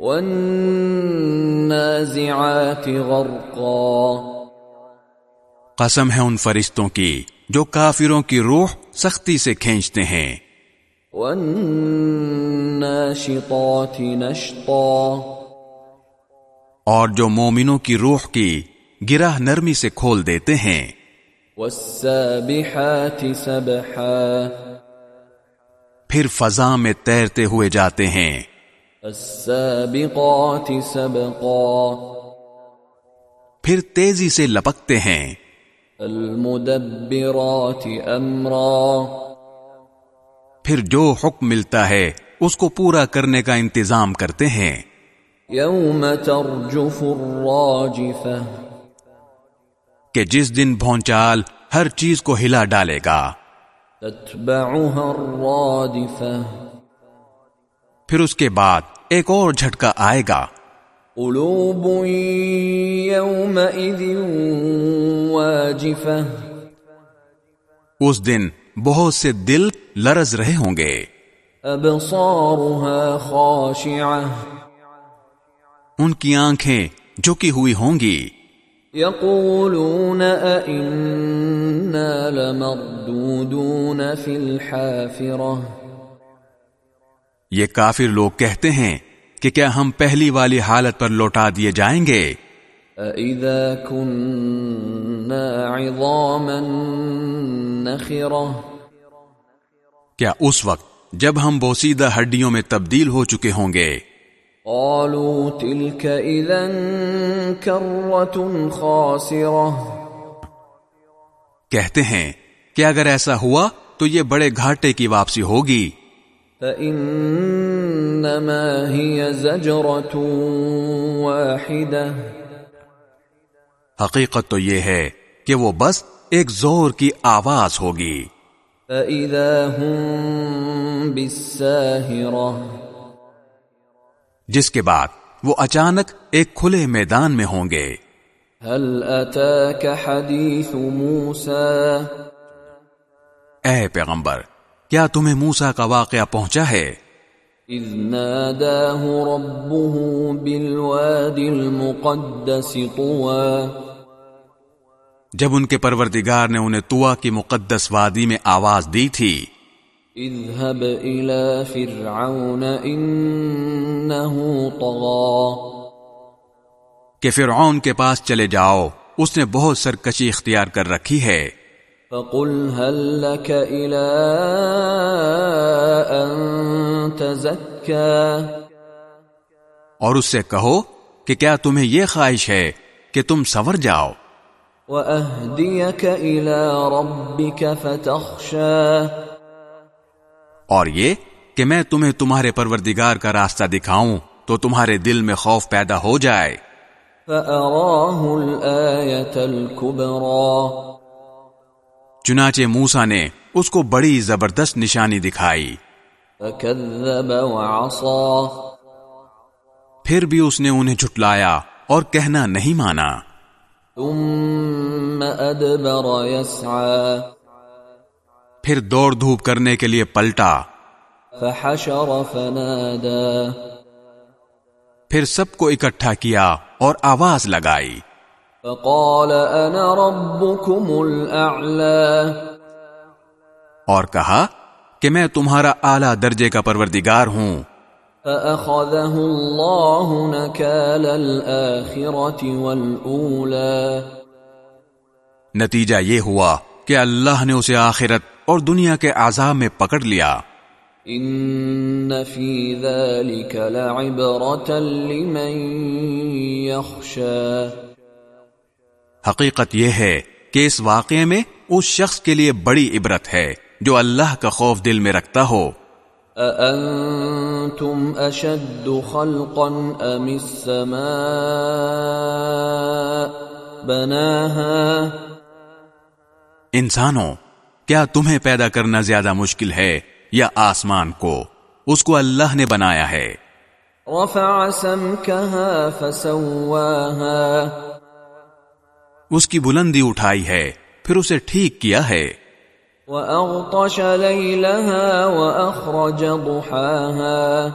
والنازعات غرقا۔ قسم ہے ان فرشتوں کی جو کافروں کی روح سختی سے کھینچتے ہیں۔ والناشطات نشطا۔ اور جو مومنوں کی روح کی گرہ نرمی سے کھول دیتے ہیں۔ والسابحات سبحا۔ پھر فضا میں تیرتے ہوئے جاتے ہیں۔ السابقات سبقا. پھر تیزی سے لپکتے ہیں۔ المدبرات امرا. پھر جو حکم ملتا ہے اس کو پورا کرنے کا انتظام کرتے ہیں۔ يوم ترجف الراجفة کہ جس دن بھونچال ہر چیز کو ہلا ڈالے گا۔ تتبعها الرادفة پھر اس کے بعد ایک اور جھٹکا آئے گا۔ قلوب اس دن بہت سے دل لرز رہے ہوں گے۔ أبصارها خاشعة۔ ان کی آنکھیں جھکی ہوئی ہوں گی۔ يقولون أئنا لمردودون في الحافرة۔ یہ کافر لوگ کہتے ہیں کہ کیا ہم پہلی والی حالت پر لوٹا دیے جائیں گے؟ أئذا كنا عظاما نخرة کیا اس وقت جب ہم بوسیدہ ہڈیوں میں تبدیل ہو چکے ہوں گے؟ قالوا تلك إذا كرة خاسرة کہتے ہیں کہ اگر ایسا ہوا تو یہ بڑے گھاٹے کی واپسی ہوگی۔ فإنما هي زجرة واحدة. حقیقت تو یہ ہے کہ وہ بس ایک زور کی آواز ہوگی۔ فإذا هم بالساهرة جس کے بعد وہ اچانک ایک کھلے میدان میں ہوں گے۔ هل أتاك حديث موسى؟ اے پیغمبر کیا تمہیں موسا کا واقعہ پہنچا ہے؟ إذ ناداه ربه بالواد المقدس طوى. جب ان کے پروردگار نے انہیں توا کی مقدس وادی میں آواز دی تھی۔ اذهب إلى فرعون إنه طغى. کہ فرعون کے پاس چلے جاؤ اس نے بہت سرکشی اختیار کر رکھی ہے۔ فقل هل لك إلى أن تزكى اور اس سے کہو کہ کیا تمہیں یہ خواہش ہے کہ تم سور جاؤ؟ وأهديك إلى ربك فتخشى اور یہ کہ میں تمہیں تمہارے پروردگار کا راستہ دکھاؤں تو تمہارے دل میں خوف پیدا ہو جائے۔ فأراه الآية الكبرى چنانچہ موسا نے اس کو بڑی زبردست نشانی دکھائی۔ پھر بھی اس نے انہیں جھٹلایا اور کہنا نہیں مانا۔ ثم أدبر يسعى۔ پھر دوڑ دھوپ کرنے کے لیے پلٹا۔ فحشر فنادى۔ پھر سب کو اکٹھا کیا اور آواز لگائی۔ فقال أنا ربكم الأعلى. اور کہا کہ میں تمہارا اعلی درجے کا پروردگار ہوں۔ فأخذه الله نكال الآخرة والأولى. نتیجہ یہ ہوا کہ اللہ نے اسے آخرت اور دنیا کے عذاب میں پکڑ لیا۔ إن في ذلك لعبرة لمن يخشى. حقیقت یہ ہے کہ اس واقعے میں اس شخص کے لیے بڑی عبرت ہے جو اللہ کا خوف دل میں رکھتا ہو۔ أأنتم أشد خلقا أم السماء؟ بناها۔ انسانوں کیا تمہیں پیدا کرنا زیادہ مشکل ہے یا آسمان کو؟ اس کو اللہ نے بنایا ہے۔ رفع سمكها فسواها۔ اس کی بلندی اٹھائی ہے پھر اسے ٹھیک کیا ہے۔ وأغطش ليلها وأخرج ضحاها۔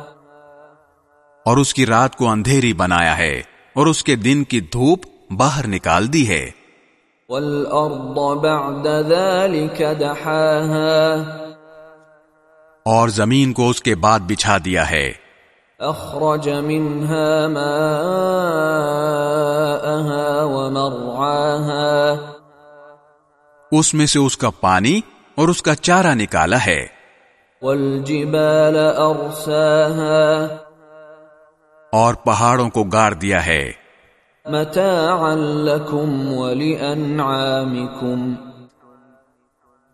اور اس کی رات کو اندھیری بنایا ہے اور اس کے دن کی دھوپ باہر نکال دی ہے۔ والأرض بعد ذلك دحاها۔ اور زمین کو اس کے بعد بچھا دیا ہے۔ أخرج منها ماءها ومرعاها. اس میں سے اس کا پانی اور اس کا چارہ نکالا ہے۔ والجبال أرساها. اور پہاڑوں کو گاڑ دیا ہے۔ متاعا لكم ولأنعامكم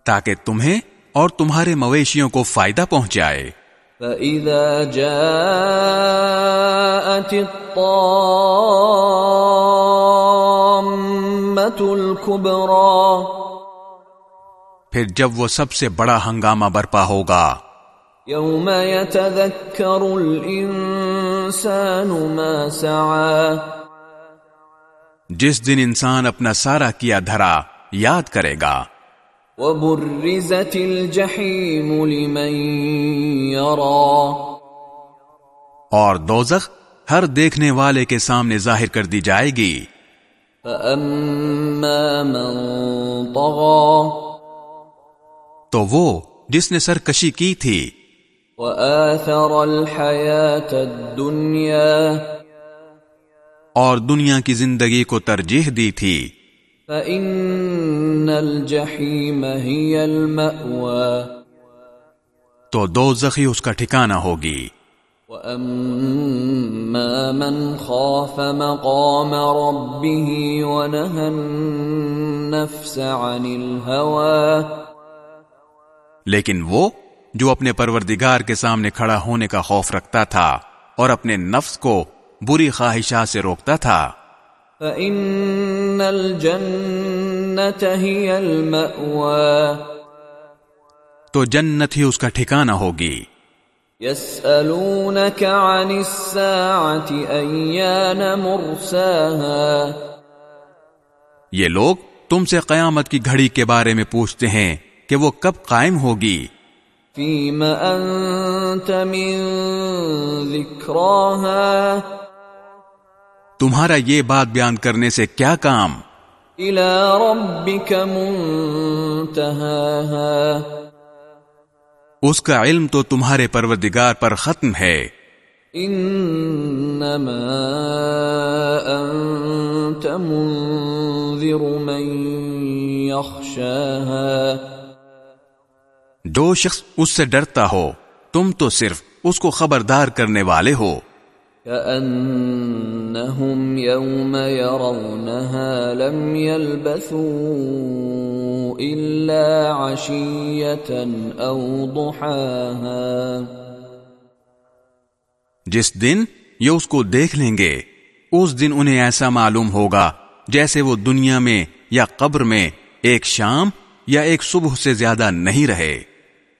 تاکہ تمہیں اور تمہارے مویشیوں کو فائدہ پہنچائے۔ فإذا جاءت الطامة الكبرى پھر جب وہ سب سے بڑا ہنگامہ برپا ہوگا۔ يوم يتذكر الإنسان ما سعى جس دن انسان اپنا سارا کیا دھرا یاد کرے گا۔ وبرزت الجحيم لمن يرى. اور دوزخ ہر دیکھنے والے کے سامنے ظاہر کر دی جائے گی۔ فأما من طغى. تو وہ جس نے سرکشی کی تھی۔ وآثر الحياة الدنيا. اور دنیا کی زندگی کو ترجیح دی تھی۔ فإن الجحيم هي المأوى تو دو زخی اس کا ٹھکانہ ہوگی۔ وأما من خاف مقام ربه ونهى النفس عن الهوى لیکن وہ جو اپنے پروردگار کے سامنے کھڑا ہونے کا خوف رکھتا تھا اور اپنے نفس کو بری خواہشات سے روکتا تھا۔ فإن الجنة هي المأوى تو جنت ہی اس کا ٹھکانہ ہوگی۔ يسألونك عن الساعة أيان مرساها یہ لوگ تم سے قیامت کی گھڑی کے بارے میں پوچھتے ہیں کہ وہ کب قائم ہوگی۔ فيم أنت من ذكراها تمہارا یہ بات بیان کرنے سے کیا کام؟ إلى ربك منتهاها اس کا علم تو تمہارے پروردگار پر ختم ہے۔ انما انت منذر من يخشاها جو شخص اس سے ڈرتا ہو تم تو صرف اس کو خبردار کرنے والے ہو۔ كأنهم يوم يرونها لم يلبثوا إلا عشية أو ضحاها. جس دن یہ اس کو دیکھ لیں گے، اس دن انہیں ایسا معلوم ہوگا جیسے وہ دنیا میں یا قبر میں ایک شام یا ایک صبح سے زیادہ نہیں رہے۔